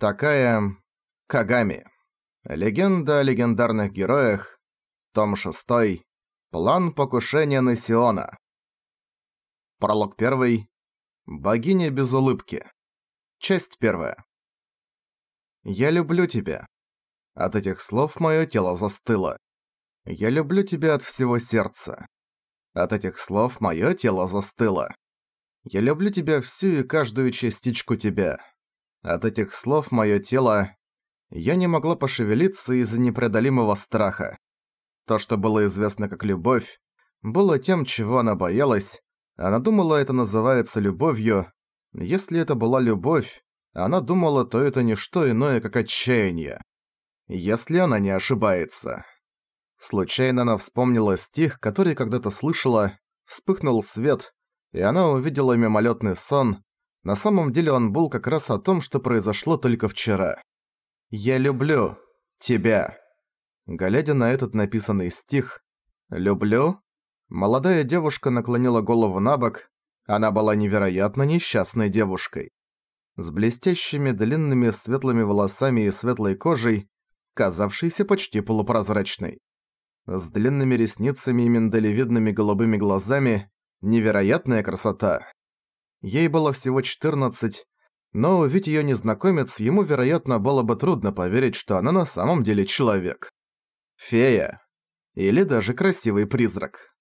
Такая Кагами. Легенда о легендарных героях. Том 6. План покушения на Сиона. Пролог 1. Богиня без улыбки. Часть 1. Я люблю тебя. От этих слов моё тело застыло. Я люблю тебя от всего сердца. От этих слов моё тело застыло. Я люблю тебя всю и каждую частичку тебя. От этих слов моё тело... Я не могла пошевелиться из-за непреодолимого страха. То, что было известно как любовь, было тем, чего она боялась. Она думала, это называется любовью. Если это была любовь, она думала, то это не что иное, как отчаяние. Если она не ошибается. Случайно она вспомнила стих, который когда-то слышала, вспыхнул свет, и она увидела мимолетный сон, на самом деле он был как раз о том, что произошло только вчера. «Я люблю тебя». Глядя на этот написанный стих «Люблю», молодая девушка наклонила голову на бок. Она была невероятно несчастной девушкой. С блестящими длинными светлыми волосами и светлой кожей, казавшейся почти полупрозрачной. С длинными ресницами и миндалевидными голубыми глазами, невероятная красота. Ей было всего 14, но увидеть её незнакомец, ему, вероятно, было бы трудно поверить, что она на самом деле человек. Фея. Или даже красивый призрак.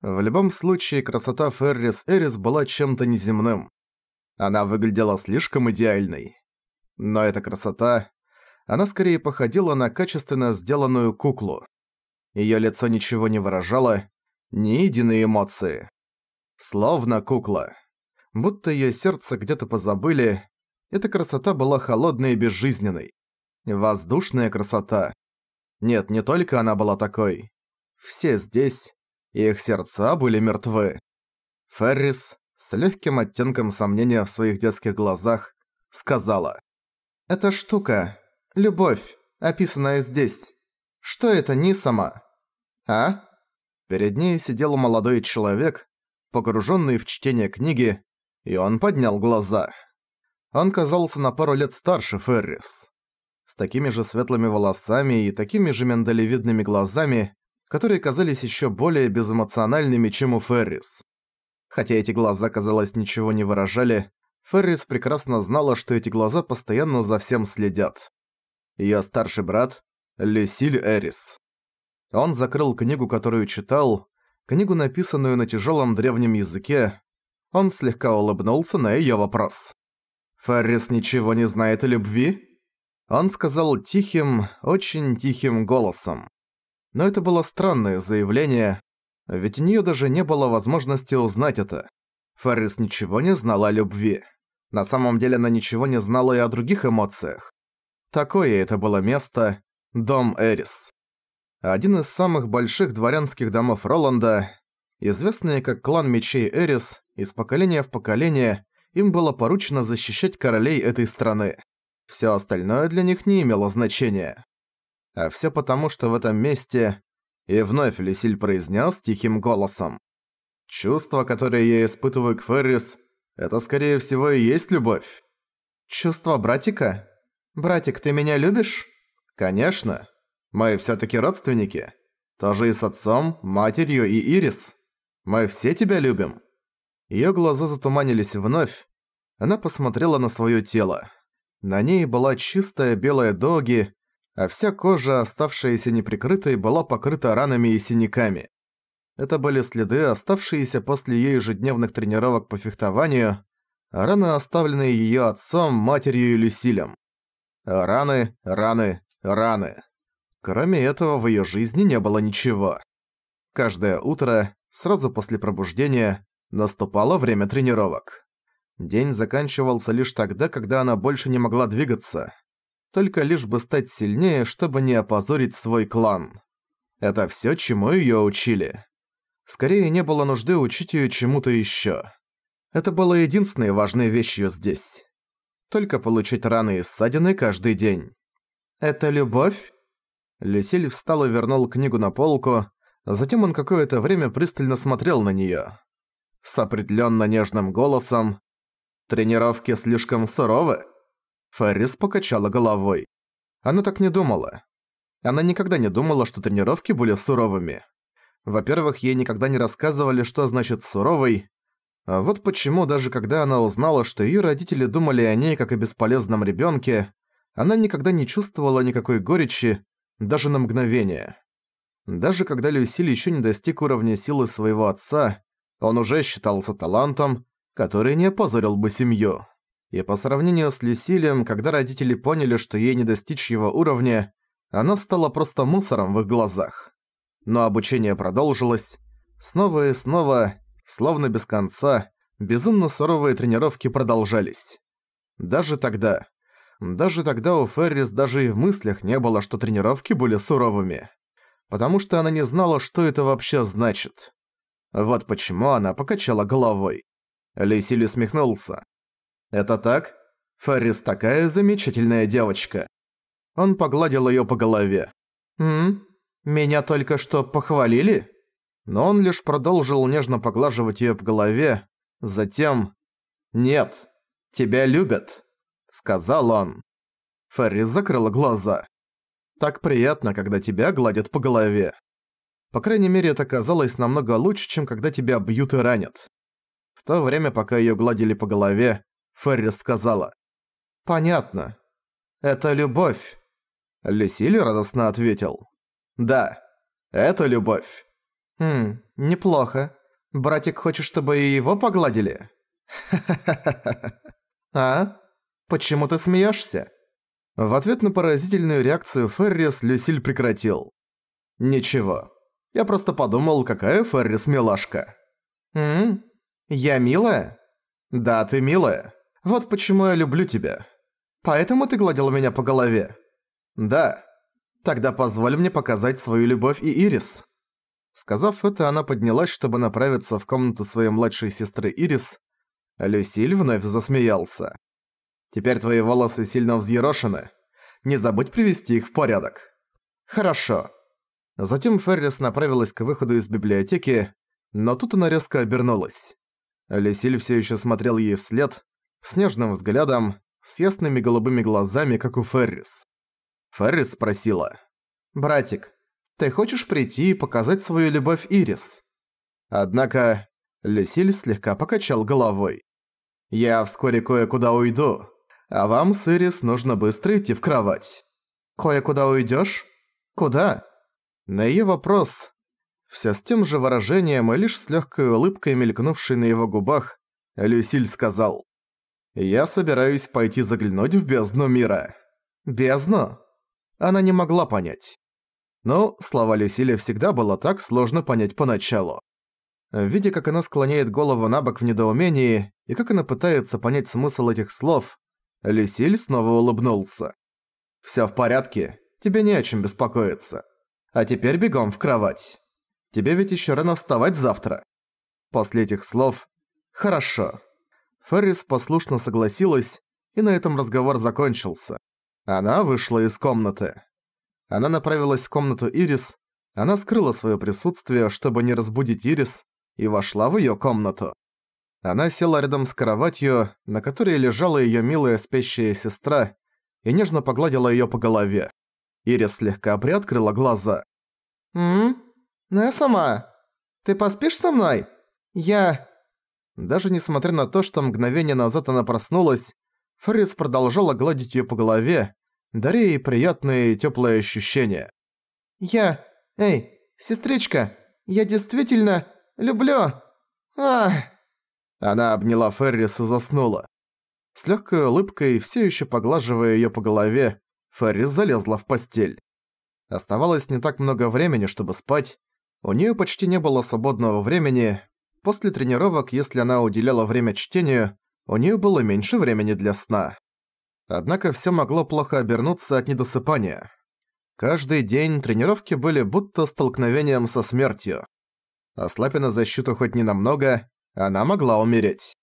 В любом случае, красота Феррис Эрис была чем-то неземным. Она выглядела слишком идеальной. Но эта красота... Она скорее походила на качественно сделанную куклу. Её лицо ничего не выражало, ни единой эмоции. Словно кукла будто её сердце где-то позабыли. Эта красота была холодной и безжизненной. Воздушная красота. Нет, не только она была такой. Все здесь, их сердца были мертвы. Феррис, с легким оттенком сомнения в своих детских глазах, сказала. «Эта штука, любовь, описанная здесь, что это не сама? А?» Перед ней сидел молодой человек, погруженный в чтение книги, и он поднял глаза. Он казался на пару лет старше Феррис. С такими же светлыми волосами и такими же миндалевидными глазами, которые казались еще более безэмоциональными, чем у Феррис. Хотя эти глаза, казалось, ничего не выражали, Феррис прекрасно знала, что эти глаза постоянно за всем следят. Её старший брат – Лесиль Эрис. Он закрыл книгу, которую читал, книгу, написанную на тяжёлом древнем языке, он слегка улыбнулся на её вопрос. «Феррис ничего не знает о любви?» Он сказал тихим, очень тихим голосом. Но это было странное заявление, ведь у неё даже не было возможности узнать это. Феррис ничего не знала о любви. На самом деле она ничего не знала и о других эмоциях. Такое это было место – Дом Эрис. Один из самых больших дворянских домов Роланда, известный как клан Мечей Эрис, из поколения в поколение им было поручено защищать королей этой страны. Всё остальное для них не имело значения. А всё потому, что в этом месте... И вновь Лисиль произнес тихим голосом. «Чувство, которое я испытываю к Феррис, это скорее всего и есть любовь». «Чувство братика? Братик, ты меня любишь?» «Конечно. Мы всё-таки родственники. Тоже и с отцом, матерью и Ирис. Мы все тебя любим». Её глаза затуманились вновь. Она посмотрела на своё тело. На ней была чистая белая доги, а вся кожа, оставшаяся неприкрытой, была покрыта ранами и синяками. Это были следы, оставшиеся после её ежедневных тренировок по фехтованию, а раны, оставленные её отцом, матерью и Люсилем. Раны, раны, раны. Кроме этого, в её жизни не было ничего. Каждое утро, сразу после пробуждения, Наступало время тренировок. День заканчивался лишь тогда, когда она больше не могла двигаться. Только лишь бы стать сильнее, чтобы не опозорить свой клан. Это всё, чему её учили. Скорее, не было нужды учить её чему-то ещё. Это было единственной важной вещью здесь. Только получить раны и ссадины каждый день. «Это любовь?» Люсиль встал и вернул книгу на полку, затем он какое-то время пристально смотрел на неё с определенно нежным голосом. «Тренировки слишком суровы?» Феррис покачала головой. Она так не думала. Она никогда не думала, что тренировки были суровыми. Во-первых, ей никогда не рассказывали, что значит «суровый», а вот почему даже когда она узнала, что её родители думали о ней как о бесполезном ребёнке, она никогда не чувствовала никакой горечи, даже на мгновение. Даже когда Люсиль ещё не достиг уровня силы своего отца, он уже считался талантом, который не опозорил бы семью. И по сравнению с Люсилем, когда родители поняли, что ей не достичь его уровня, она стала просто мусором в их глазах. Но обучение продолжилось. Снова и снова Словно без конца, безумно суровые тренировки продолжались. Даже тогда... Даже тогда у Феррис даже и в мыслях не было, что тренировки были суровыми. Потому что она не знала, что это вообще значит. Вот почему она покачала головой. Лейсиль усмехнулся. «Это так? Феррис такая замечательная девочка». Он погладил её по голове. «М? Меня только что похвалили?» но он лишь продолжил нежно поглаживать её по голове, затем «Нет, тебя любят», — сказал он. Феррис закрыла глаза. «Так приятно, когда тебя гладят по голове. По крайней мере, это казалось намного лучше, чем когда тебя бьют и ранят». В то время, пока её гладили по голове, Феррис сказала «Понятно. Это любовь». Лесили радостно ответил «Да, это любовь». «Хм, неплохо. Братик хочет, чтобы и его погладили?» «А? Почему ты смеешься?» В ответ на поразительную реакцию Феррис Люсиль прекратил. «Ничего. Я просто подумал, какая Феррис милашка». «М? Я милая?» «Да, ты милая. Вот почему я люблю тебя. Поэтому ты гладил меня по голове?» «Да. Тогда позволь мне показать свою любовь и Ирис». Сказав это, она поднялась, чтобы направиться в комнату своей младшей сестры Ирис. Люсиль вновь засмеялся. «Теперь твои волосы сильно взъерошены. Не забудь привести их в порядок». «Хорошо». Затем Феррис направилась к выходу из библиотеки, но тут она резко обернулась. Люсиль все еще смотрел ей вслед, с нежным взглядом, с ясными голубыми глазами, как у Феррис. Феррис спросила. «Братик, ты хочешь прийти и показать свою любовь Ирис?» Однако Лесиль слегка покачал головой. «Я вскоре кое-куда уйду, а вам с Ирис нужно быстро идти в кровать». «Кое-куда уйдёшь? Куда?» На её вопрос, всё с тем же выражением и лишь с лёгкой улыбкой, мелькнувшей на его губах, Люсиль сказал. «Я собираюсь пойти заглянуть в бездну мира». «Бездну?» Она не могла понять. Но слова Люсили всегда было так сложно понять поначалу. Видя, как она склоняет голову на бок в недоумении, и как она пытается понять смысл этих слов, Люсиль снова улыбнулся. «Всё в порядке, тебе не о чем беспокоиться. А теперь бегом в кровать. Тебе ведь ещё рано вставать завтра». После этих слов «Хорошо». Феррис послушно согласилась, и на этом разговор закончился. Она вышла из комнаты. Она направилась в комнату Ирис, она скрыла своё присутствие, чтобы не разбудить Ирис, и вошла в её комнату. Она села рядом с кроватью, на которой лежала её милая спящая сестра, и нежно погладила её по голове. Ирис слегка приоткрыла глаза. «М? Ну я сама. Ты поспишь со мной? Я...» Даже несмотря на то, что мгновение назад она проснулась, Феррис продолжала гладить её по голове, даря ей приятные и тёплые ощущения. «Я... Эй, сестричка, я действительно люблю... Ах!» Она обняла Феррис и заснула. С лёгкой улыбкой, всё ещё поглаживая её по голове, Феррис залезла в постель. Оставалось не так много времени, чтобы спать. У неё почти не было свободного времени. После тренировок, если она уделяла время чтению, у неё было меньше времени для сна. Однако всё могло плохо обернуться от недосыпания. Каждый день тренировки были будто столкновением со смертью. Ослабина защиту хоть ненамного, она могла умереть.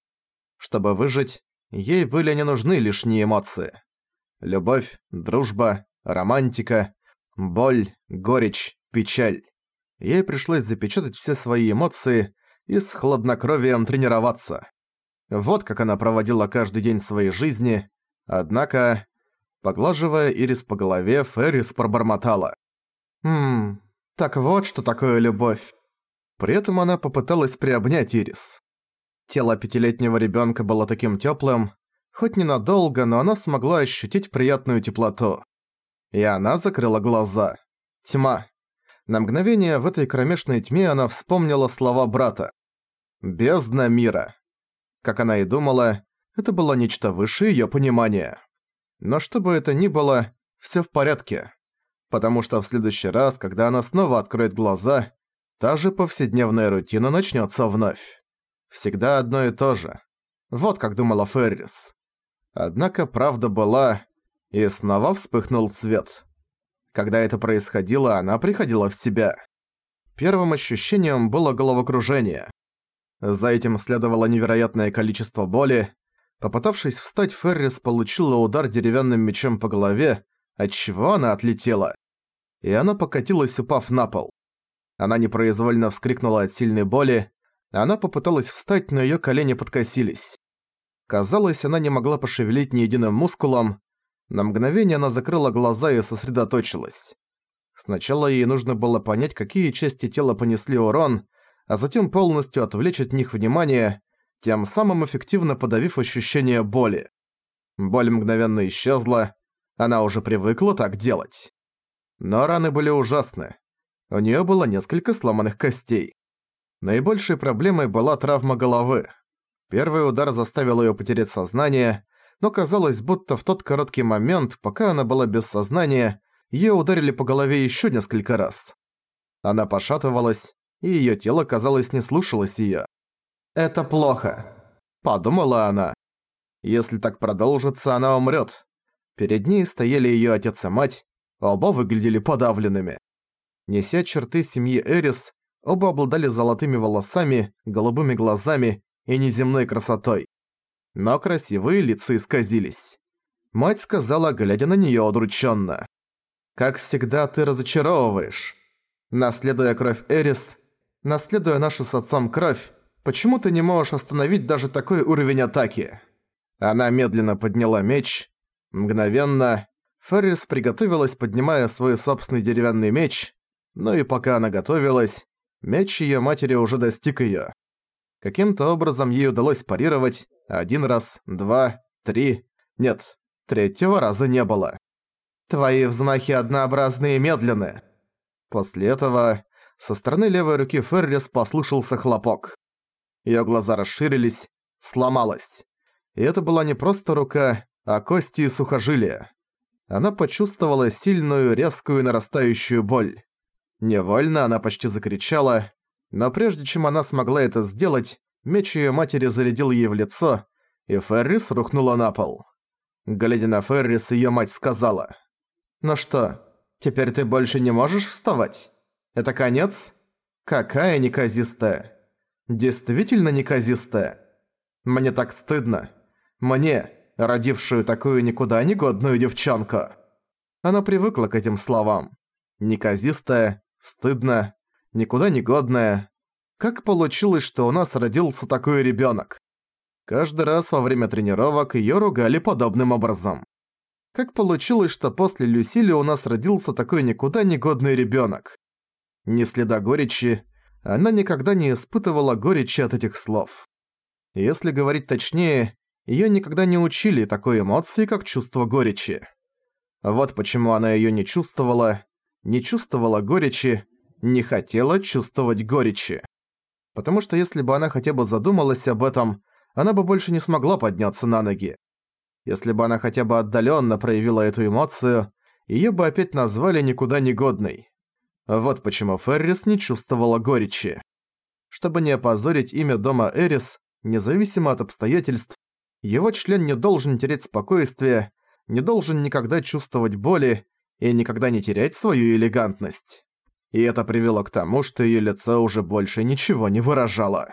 Чтобы выжить, ей были не нужны лишние эмоции. Любовь, дружба, романтика, боль, горечь, печаль. Ей пришлось запечатать все свои эмоции и с хладнокровием тренироваться. Вот как она проводила каждый день своей жизни, Однако, поглаживая Ирис по голове, Феррис пробормотала. «Ммм, так вот что такое любовь». При этом она попыталась приобнять Ирис. Тело пятилетнего ребенка было таким теплым, хоть ненадолго, но она смогла ощутить приятную теплоту. И она закрыла глаза. Тьма. На мгновение в этой кромешной тьме она вспомнила слова брата. «Бездна мира». Как она и думала, это было нечто выше её понимания. Но что бы это ни было, всё в порядке. Потому что в следующий раз, когда она снова откроет глаза, та же повседневная рутина начнётся вновь. Всегда одно и то же. Вот как думала Феррис. Однако правда была, и снова вспыхнул свет. Когда это происходило, она приходила в себя. Первым ощущением было головокружение. За этим следовало невероятное количество боли. Попытавшись встать, Феррис получила удар деревянным мечом по голове, отчего она отлетела. И она покатилась, упав на пол. Она непроизвольно вскрикнула от сильной боли, она попыталась встать, но её колени подкосились. Казалось, она не могла пошевелить ни единым мускулом. На мгновение она закрыла глаза и сосредоточилась. Сначала ей нужно было понять, какие части тела понесли урон, а затем полностью отвлечь от них внимание, тем самым эффективно подавив ощущение боли. Боль мгновенно исчезла, она уже привыкла так делать. Но раны были ужасны. У неё было несколько сломанных костей. Наибольшей проблемой была травма головы. Первый удар заставил её потерять сознание, но казалось, будто в тот короткий момент, пока она была без сознания, её ударили по голове ещё несколько раз. Она пошатывалась, и её тело, казалось, не слушалось её. «Это плохо», — подумала она. Если так продолжится, она умрёт. Перед ней стояли её отец и мать, оба выглядели подавленными. Неся черты семьи Эрис, Оба обладали золотыми волосами, голубыми глазами и неземной красотой. Но красивые лица исказились. Мать сказала, глядя на неё удрученно. «Как всегда, ты разочаровываешь. Наследуя кровь Эрис, наследуя нашу с отцом кровь, почему ты не можешь остановить даже такой уровень атаки?» Она медленно подняла меч. Мгновенно Феррис приготовилась, поднимая свой собственный деревянный меч, но и пока она готовилась, Меч её матери уже достиг её. Каким-то образом ей удалось парировать один раз, два, три... Нет, третьего раза не было. «Твои взмахи однообразные и медленные». После этого со стороны левой руки Феррис послышался хлопок. Её глаза расширились, сломалась. И это была не просто рука, а кости и сухожилия. Она почувствовала сильную, резкую нарастающую боль. Невольно она почти закричала, но прежде чем она смогла это сделать, меч её матери зарядил ей в лицо, и Феррис рухнула на пол. Глядя на Феррис, её мать сказала, «Ну что, теперь ты больше не можешь вставать? Это конец? Какая неказистая! Действительно неказистая! Мне так стыдно. Мне, родившую такую никуда не годную девчонку!» Она привыкла к этим словам. Неказистая, стыдно, никуда не годная. Как получилось, что у нас родился такой ребёнок? Каждый раз во время тренировок её ругали подобным образом. Как получилось, что после Люсили у нас родился такой никуда не годный ребёнок? Ни следа горечи, она никогда не испытывала горечи от этих слов. Если говорить точнее, её никогда не учили такой эмоции, как чувство горечи. Вот почему она её не чувствовала, не чувствовала горечи, не хотела чувствовать горечи. Потому что если бы она хотя бы задумалась об этом, она бы больше не смогла подняться на ноги. Если бы она хотя бы отдаленно проявила эту эмоцию, ее бы опять назвали никуда не годной. Вот почему Феррис не чувствовала горечи. Чтобы не опозорить имя дома Эрис, независимо от обстоятельств, его член не должен терять спокойствие, не должен никогда чувствовать боли и никогда не терять свою элегантность. И это привело к тому, что её лицо уже больше ничего не выражало.